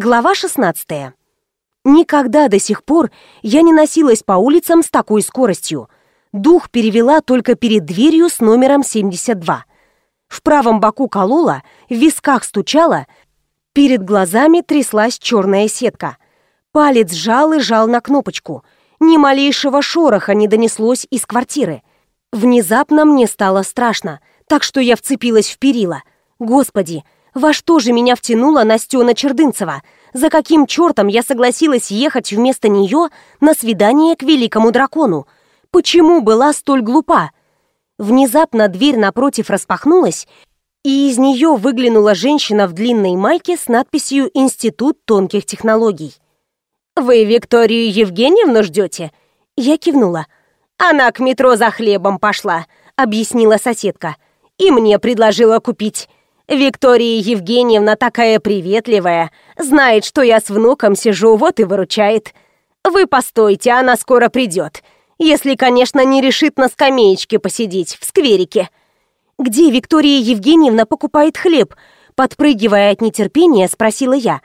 Глава 16. Никогда до сих пор я не носилась по улицам с такой скоростью. Дух перевела только перед дверью с номером 72. В правом боку колола, в висках стучала, перед глазами тряслась черная сетка. Палец жал и жал на кнопочку. Ни малейшего шороха не донеслось из квартиры. Внезапно мне стало страшно, так что я вцепилась в перила. Господи, во что же меня втянула Настена Чердынцева? За каким чертом я согласилась ехать вместо нее на свидание к великому дракону? Почему была столь глупа? Внезапно дверь напротив распахнулась, и из нее выглянула женщина в длинной майке с надписью «Институт тонких технологий». «Вы Викторию Евгеньевну ждете?» Я кивнула. «Она к метро за хлебом пошла», — объяснила соседка. «И мне предложила купить. Виктория Евгеньевна такая приветливая, знает, что я с внуком сижу, вот и выручает. Вы постойте, она скоро придет. Если, конечно, не решит на скамеечке посидеть в скверике. Где Виктория Евгеньевна покупает хлеб? Подпрыгивая от нетерпения, спросила я.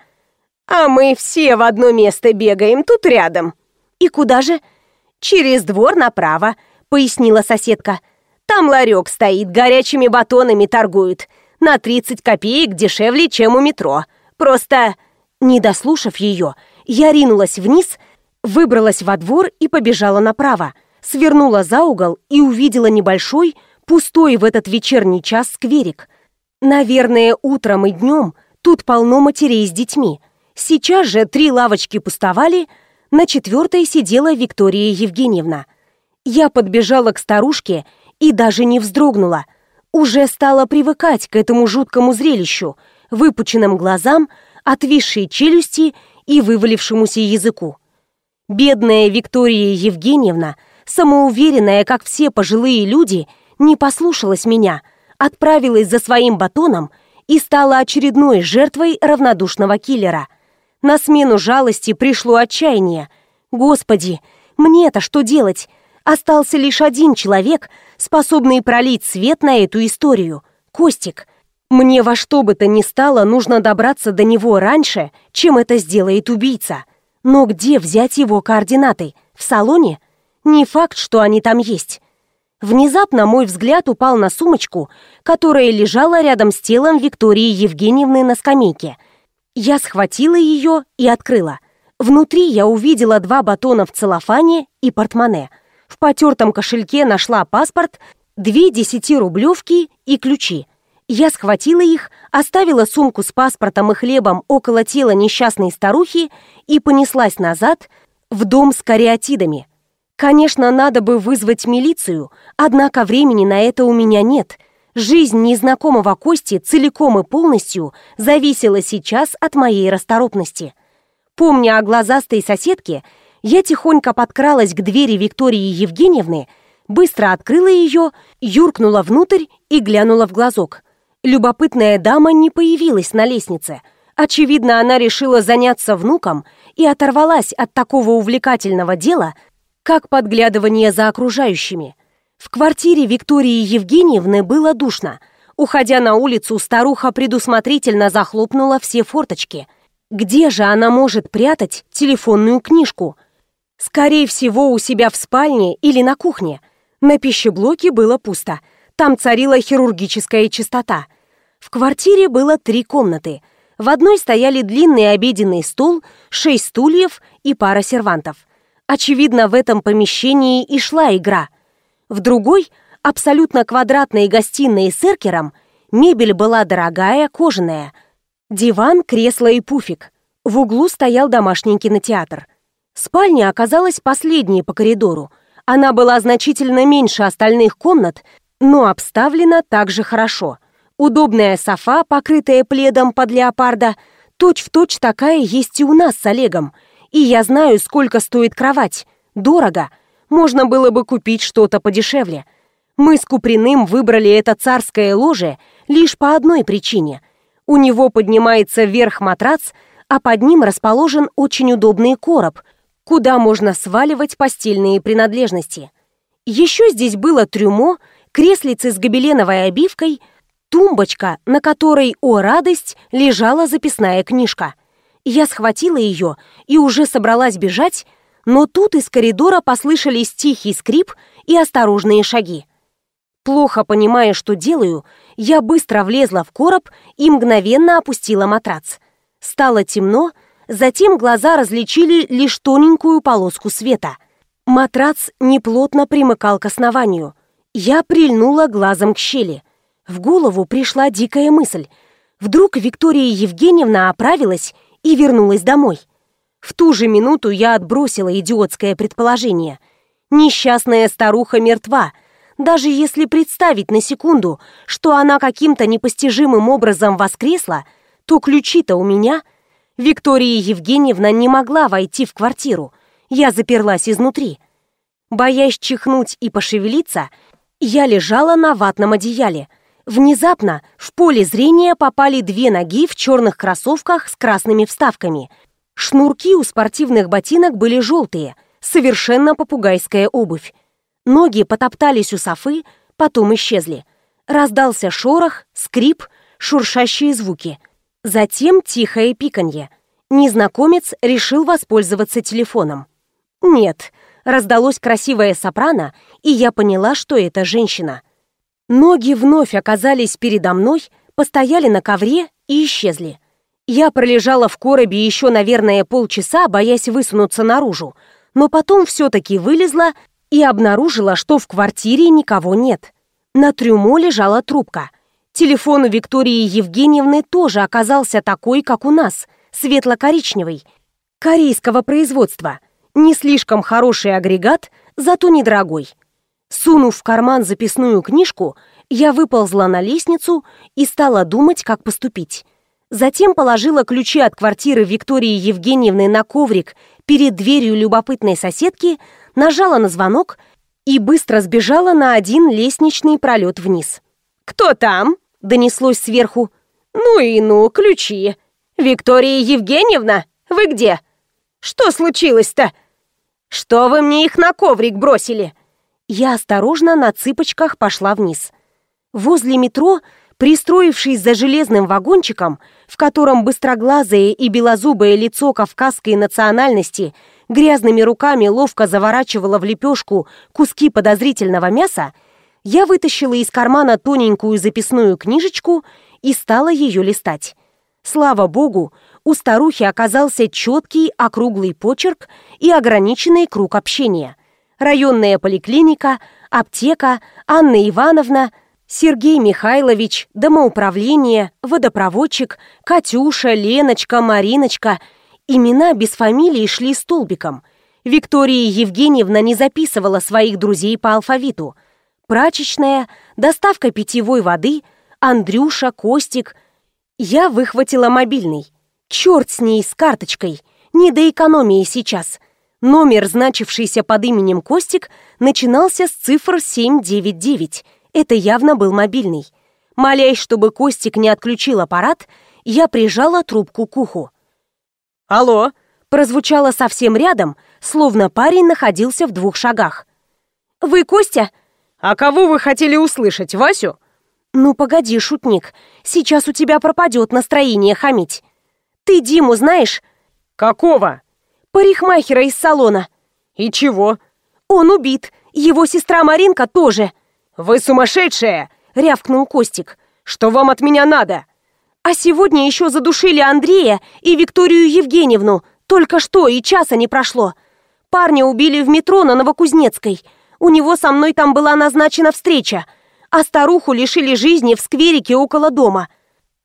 А мы все в одно место бегаем, тут рядом. И куда же? Через двор направо, пояснила соседка. Там ларек стоит, горячими батонами торгуют на 30 копеек дешевле, чем у метро. Просто, не дослушав ее, я ринулась вниз, выбралась во двор и побежала направо, свернула за угол и увидела небольшой, пустой в этот вечерний час скверик. Наверное, утром и днем тут полно матерей с детьми. Сейчас же три лавочки пустовали, на четвертой сидела Виктория Евгеньевна. Я подбежала к старушке и даже не вздрогнула – уже стала привыкать к этому жуткому зрелищу, выпученным глазам, отвисшей челюсти и вывалившемуся языку. Бедная Виктория Евгеньевна, самоуверенная, как все пожилые люди, не послушалась меня, отправилась за своим батоном и стала очередной жертвой равнодушного киллера. На смену жалости пришло отчаяние. Господи, мне-то что делать? Остался лишь один человек, способный пролить свет на эту историю — Костик. Мне во что бы то ни стало нужно добраться до него раньше, чем это сделает убийца. Но где взять его координаты? В салоне? Не факт, что они там есть. Внезапно мой взгляд упал на сумочку, которая лежала рядом с телом Виктории Евгеньевны на скамейке. Я схватила ее и открыла. Внутри я увидела два батона в целлофане и портмоне — потертом кошельке нашла паспорт, две десятирублевки и ключи. Я схватила их, оставила сумку с паспортом и хлебом около тела несчастной старухи и понеслась назад в дом с кариатидами. Конечно, надо бы вызвать милицию, однако времени на это у меня нет. Жизнь незнакомого Кости целиком и полностью зависела сейчас от моей расторопности. Помня о глазастой соседке, я тихонько подкралась к двери Виктории Евгеньевны, быстро открыла ее, юркнула внутрь и глянула в глазок. Любопытная дама не появилась на лестнице. Очевидно, она решила заняться внуком и оторвалась от такого увлекательного дела, как подглядывание за окружающими. В квартире Виктории Евгеньевны было душно. Уходя на улицу, старуха предусмотрительно захлопнула все форточки. Где же она может прятать телефонную книжку? Скорее всего, у себя в спальне или на кухне. На пищеблоке было пусто. Там царила хирургическая чистота. В квартире было три комнаты. В одной стояли длинный обеденный стол, шесть стульев и пара сервантов. Очевидно, в этом помещении и шла игра. В другой, абсолютно квадратной гостиной с эркером, мебель была дорогая, кожаная. Диван, кресло и пуфик. В углу стоял домашний кинотеатр. Спальня оказалась последней по коридору. Она была значительно меньше остальных комнат, но обставлена также хорошо. Удобная софа, покрытая пледом под леопарда, точь-в-точь точь такая есть и у нас с Олегом. И я знаю, сколько стоит кровать. Дорого. Можно было бы купить что-то подешевле. Мы с Куприным выбрали это царское ложе лишь по одной причине. У него поднимается вверх матрац, а под ним расположен очень удобный короб – куда можно сваливать постельные принадлежности. Еще здесь было трюмо, креслице с гобеленовой обивкой, тумбочка, на которой, о радость, лежала записная книжка. Я схватила ее и уже собралась бежать, но тут из коридора послышались тихий скрип и осторожные шаги. Плохо понимая, что делаю, я быстро влезла в короб и мгновенно опустила матрац. Стало темно, затем глаза различили лишь тоненькую полоску света. Матрац неплотно примыкал к основанию. Я прильнула глазом к щели. В голову пришла дикая мысль. Вдруг Виктория Евгеньевна оправилась и вернулась домой. В ту же минуту я отбросила идиотское предположение. Несчастная старуха мертва. Даже если представить на секунду, что она каким-то непостижимым образом воскресла, то ключи-то у меня. Виктория Евгеньевна не могла войти в квартиру. Я заперлась изнутри. Боясь чихнуть и пошевелиться, я лежала на ватном одеяле. Внезапно в поле зрения попали две ноги в черных кроссовках с красными вставками – Шнурки у спортивных ботинок были желтые, совершенно попугайская обувь. Ноги потоптались у Софы, потом исчезли. Раздался шорох, скрип, шуршащие звуки. Затем тихое пиканье. Незнакомец решил воспользоваться телефоном. «Нет», раздалось красивое сопрано, и я поняла, что это женщина. Ноги вновь оказались передо мной, постояли на ковре и исчезли. Я пролежала в коробе еще, наверное, полчаса, боясь высунуться наружу, но потом все-таки вылезла и обнаружила, что в квартире никого нет. На трюмо лежала трубка. Телефон у Виктории Евгеньевны тоже оказался такой, как у нас, светло-коричневый, корейского производства. Не слишком хороший агрегат, зато недорогой. Сунув в карман записную книжку, я выползла на лестницу и стала думать, как поступить. Затем положила ключи от квартиры Виктории Евгеньевны на коврик перед дверью любопытной соседки, нажала на звонок и быстро сбежала на один лестничный пролет вниз. «Кто там?» — донеслось сверху. «Ну и ну, ключи. Виктория Евгеньевна, вы где? Что случилось-то? Что вы мне их на коврик бросили?» Я осторожно на цыпочках пошла вниз. Возле метро Пристроившись за железным вагончиком, в котором быстроглазое и белозубое лицо кавказской национальности грязными руками ловко заворачивало в лепешку куски подозрительного мяса, я вытащила из кармана тоненькую записную книжечку и стала ее листать. Слава богу, у старухи оказался четкий округлый почерк и ограниченный круг общения. Районная поликлиника, аптека, Анна Ивановна – Сергей Михайлович, домоуправление, водопроводчик, Катюша, Леночка, Мариночка. Имена без фамилии шли столбиком. Виктория Евгеньевна не записывала своих друзей по алфавиту. Прачечная, доставка питьевой воды, Андрюша, Костик. Я выхватила мобильный. Черт с ней, с карточкой. Не до экономии сейчас. Номер, значившийся под именем Костик, начинался с цифр 799. Это явно был мобильный. Молясь, чтобы Костик не отключил аппарат, я прижала трубку к уху. «Алло!» прозвучало совсем рядом, словно парень находился в двух шагах. «Вы Костя?» «А кого вы хотели услышать, Васю?» «Ну, погоди, шутник, сейчас у тебя пропадет настроение хамить. Ты Диму знаешь?» «Какого?» «Парикмахера из салона». «И чего?» «Он убит. Его сестра Маринка тоже». «Вы сумасшедшая!» — рявкнул Костик. «Что вам от меня надо?» «А сегодня еще задушили Андрея и Викторию Евгеньевну. Только что и часа не прошло. Парня убили в метро на Новокузнецкой. У него со мной там была назначена встреча. А старуху лишили жизни в скверике около дома.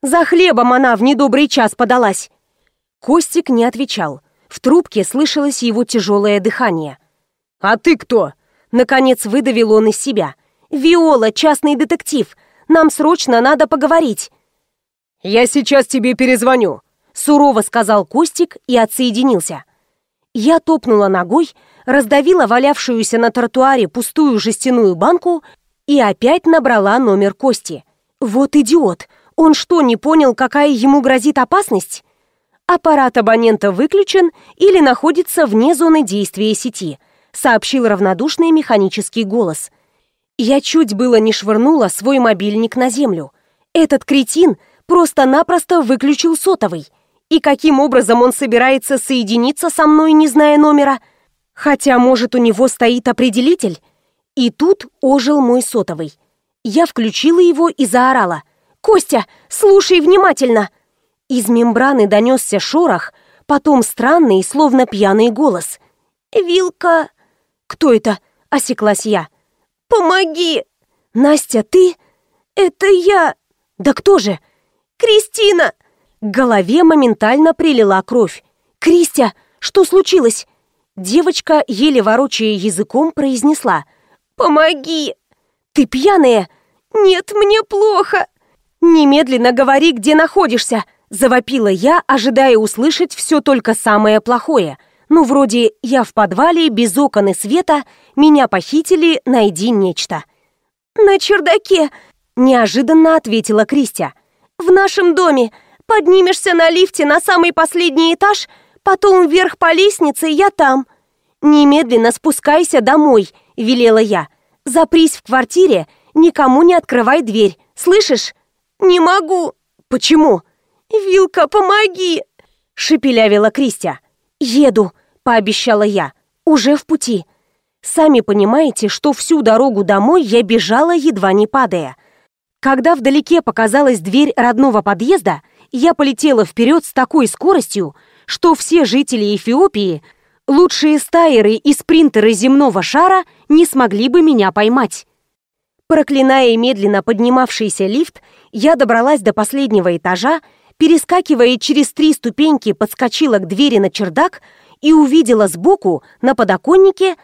За хлебом она в недобрый час подалась». Костик не отвечал. В трубке слышалось его тяжелое дыхание. «А ты кто?» Наконец выдавил он из себя. «Виола, частный детектив. Нам срочно надо поговорить». «Я сейчас тебе перезвоню», — сурово сказал Костик и отсоединился. Я топнула ногой, раздавила валявшуюся на тротуаре пустую жестяную банку и опять набрала номер Кости. Вот идиот! Он что, не понял, какая ему грозит опасность? Аппарат абонента выключен или находится вне зоны действия сети, сообщил равнодушный механический голос. Я чуть было не швырнула свой мобильник на землю. Этот кретин просто-напросто выключил сотовый. И каким образом он собирается соединиться со мной, не зная номера? Хотя, может, у него стоит определитель? И тут ожил мой сотовый. Я включила его и заорала. «Костя, слушай внимательно!» Из мембраны донесся шорох, потом странный, словно пьяный голос. «Вилка...» «Кто это?» — осеклась я. «Помоги!» «Настя, ты?» «Это я!» «Да кто же?» «Кристина!» К голове моментально прилила кровь. «Кристия, что случилось?» Девочка, еле ворочая языком, произнесла. «Помоги!» «Ты пьяная?» «Нет, мне плохо!» «Немедленно говори, где находишься!» Завопила я, ожидая услышать все только самое плохое. Ну, вроде «я в подвале, без окон и света, меня похитили, найди нечто». «На чердаке!» – неожиданно ответила Кристия. «В нашем доме. Поднимешься на лифте на самый последний этаж, потом вверх по лестнице, я там». «Немедленно спускайся домой», – велела я. «Запрись в квартире, никому не открывай дверь, слышишь?» «Не могу». «Почему?» «Вилка, помоги!» – шепелявила Кристия. «Еду», – пообещала я. «Уже в пути». Сами понимаете, что всю дорогу домой я бежала, едва не падая. Когда вдалеке показалась дверь родного подъезда, я полетела вперед с такой скоростью, что все жители Эфиопии, лучшие стайеры и спринтеры земного шара, не смогли бы меня поймать. Проклиная медленно поднимавшийся лифт, я добралась до последнего этажа перескакивая через три ступеньки, подскочила к двери на чердак и увидела сбоку, на подоконнике,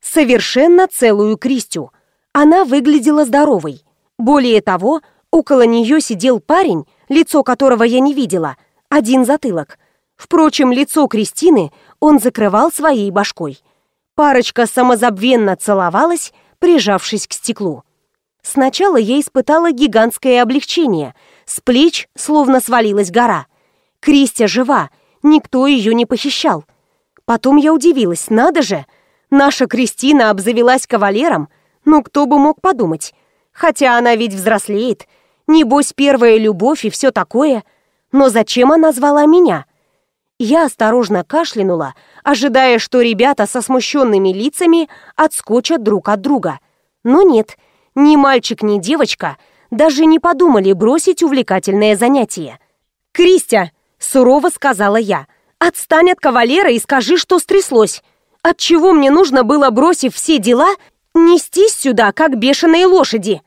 совершенно целую Кристю. Она выглядела здоровой. Более того, около нее сидел парень, лицо которого я не видела, один затылок. Впрочем, лицо Кристины он закрывал своей башкой. Парочка самозабвенно целовалась, прижавшись к стеклу. Сначала я испытала гигантское облегчение — с плеч словно свалилась гора. Кристия жива, никто ее не похищал. Потом я удивилась, надо же, наша Кристина обзавелась кавалером, ну кто бы мог подумать. Хотя она ведь взрослеет, небось первая любовь и все такое. Но зачем она звала меня? Я осторожно кашлянула, ожидая, что ребята со смущенными лицами отскочат друг от друга. Но нет, ни мальчик, ни девочка — даже не подумали бросить увлекательное занятие. «Кристия!» — сурово сказала я. «Отстань от кавалера и скажи, что стряслось. Отчего мне нужно было, бросив все дела, нестись сюда, как бешеные лошади?»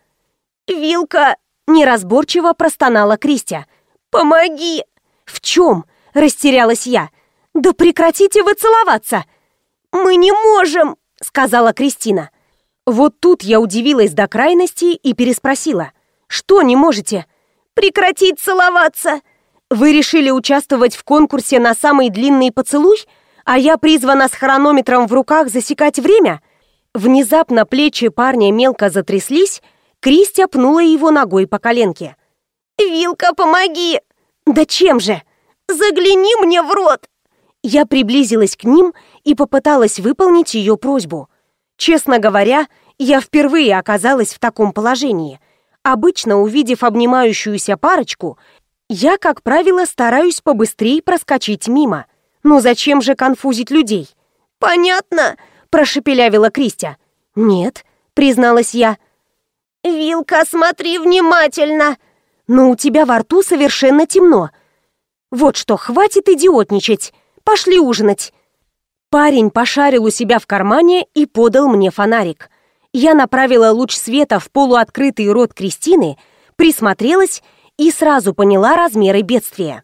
«Вилка!» — неразборчиво простонала Кристия. «Помоги!» «В чем?» — растерялась я. «Да прекратите вы целоваться!» «Мы не можем!» — сказала Кристина. Вот тут я удивилась до крайности и переспросила. Что не можете? Прекратить целоваться! Вы решили участвовать в конкурсе на самый длинный поцелуй, а я призвана с хронометром в руках засекать время? Внезапно плечи парня мелко затряслись, Кристи пнула его ногой по коленке. «Вилка, помоги!» «Да чем же?» «Загляни мне в рот!» Я приблизилась к ним и попыталась выполнить ее просьбу. Честно говоря, я впервые оказалась в таком положении. Обычно, увидев обнимающуюся парочку, я, как правило, стараюсь побыстрее проскочить мимо. Но зачем же конфузить людей? «Понятно», — прошепелявила Кристия. «Нет», — призналась я. «Вилка, смотри внимательно!» «Но у тебя во рту совершенно темно. Вот что, хватит идиотничать. Пошли ужинать». Парень пошарил у себя в кармане и подал мне фонарик. Я направила луч света в полуоткрытый рот Кристины, присмотрелась и сразу поняла размеры бедствия.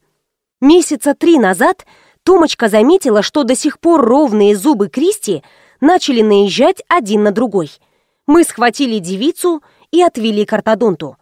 Месяца три назад Томочка заметила, что до сих пор ровные зубы Кристи начали наезжать один на другой. Мы схватили девицу и отвели к ортодонту.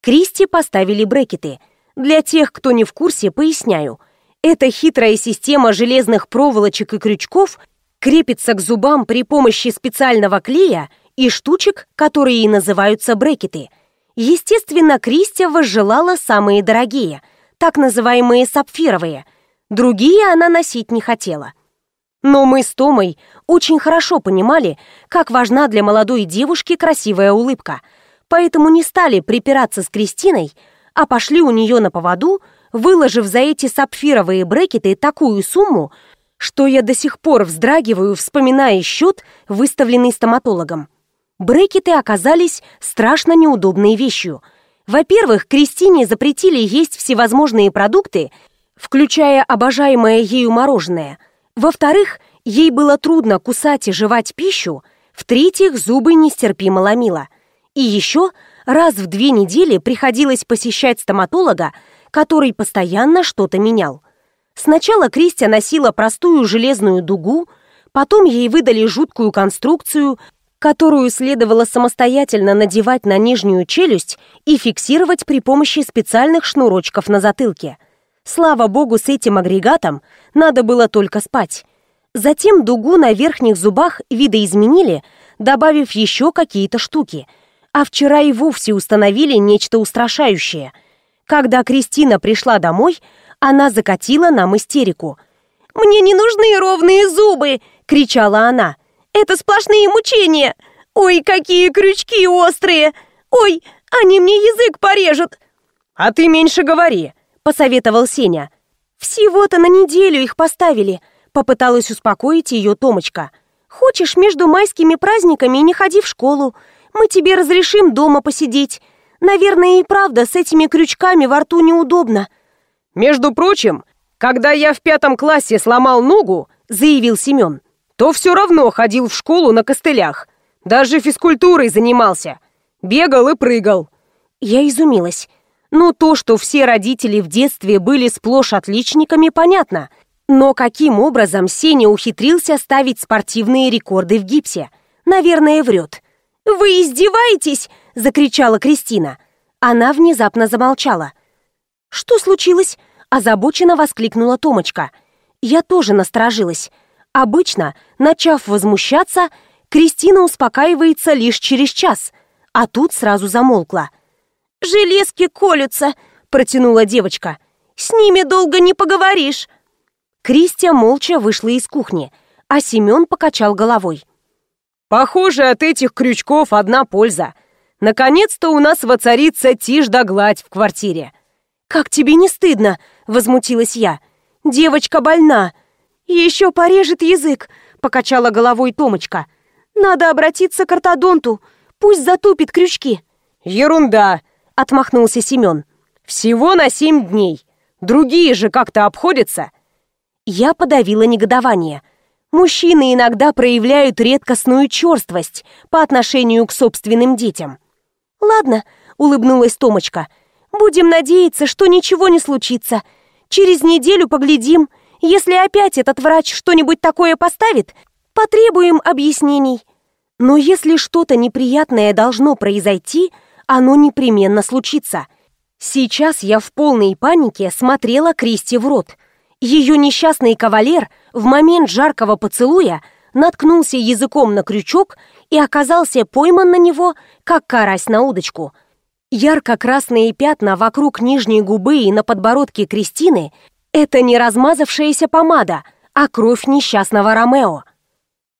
Кристи поставили брекеты. Для тех, кто не в курсе, поясняю. Эта хитрая система железных проволочек и крючков крепится к зубам при помощи специального клея и штучек, которые и называются брекеты. Естественно, Кристия возжелала самые дорогие, так называемые сапфировые. Другие она носить не хотела. Но мы с Томой очень хорошо понимали, как важна для молодой девушки красивая улыбка, поэтому не стали припираться с Кристиной, а пошли у нее на поводу, выложив за эти сапфировые брекеты такую сумму, что я до сих пор вздрагиваю, вспоминая счет, выставленный стоматологом. Брекеты оказались страшно неудобной вещью. Во-первых, Кристине запретили есть всевозможные продукты, включая обожаемое ею мороженое. Во-вторых, ей было трудно кусать и жевать пищу. В-третьих, зубы нестерпимо ломило. И еще раз в две недели приходилось посещать стоматолога, который постоянно что-то менял. Сначала Кристия носила простую железную дугу, потом ей выдали жуткую конструкцию, которую следовало самостоятельно надевать на нижнюю челюсть и фиксировать при помощи специальных шнурочков на затылке. Слава богу, с этим агрегатом надо было только спать. Затем дугу на верхних зубах видоизменили, добавив еще какие-то штуки. А вчера и вовсе установили нечто устрашающее. Когда Кристина пришла домой, она закатила нам истерику. «Мне не нужны ровные зубы!» — кричала она. «Это сплошные мучения! Ой, какие крючки острые! Ой, они мне язык порежут!» «А ты меньше говори!» — посоветовал Сеня. «Всего-то на неделю их поставили!» — попыталась успокоить ее Томочка. «Хочешь, между майскими праздниками не ходи в школу. Мы тебе разрешим дома посидеть. Наверное, и правда с этими крючками во рту неудобно». «Между прочим, когда я в пятом классе сломал ногу, — заявил Семен, — то все равно ходил в школу на костылях. Даже физкультурой занимался. Бегал и прыгал». Я изумилась. Ну, то, что все родители в детстве были сплошь отличниками, понятно. Но каким образом Сеня ухитрился ставить спортивные рекорды в гипсе? Наверное, врет. «Вы издеваетесь?» – закричала Кристина. Она внезапно замолчала. «Что случилось?» – озабоченно воскликнула Томочка. Я тоже насторожилась. Обычно, начав возмущаться, Кристина успокаивается лишь через час, а тут сразу замолкла. «Железки колются!» – протянула девочка. «С ними долго не поговоришь!» Кристия молча вышла из кухни, а Семен покачал головой. «Похоже, от этих крючков одна польза. Наконец-то у нас воцарится тишь да гладь в квартире. «Как тебе не стыдно?» — возмутилась я. «Девочка больна. Еще порежет язык», — покачала головой Томочка. «Надо обратиться к ортодонту. Пусть затупит крючки». «Ерунда!» — отмахнулся Семен. «Всего на семь дней. Другие же как-то обходятся». Я подавила негодование. Мужчины иногда проявляют редкостную черствость по отношению к собственным детям. «Ладно», — улыбнулась Томочка, — Будем надеяться, что ничего не случится. Через неделю поглядим. Если опять этот врач что-нибудь такое поставит, потребуем объяснений. Но если что-то неприятное должно произойти, оно непременно случится. Сейчас я в полной панике смотрела Кристи в рот. Ее несчастный кавалер в момент жаркого поцелуя наткнулся языком на крючок и оказался пойман на него, как карась на удочку – Ярко-красные пятна вокруг нижней губы и на подбородке Кристины – это не размазавшаяся помада, а кровь несчастного Ромео.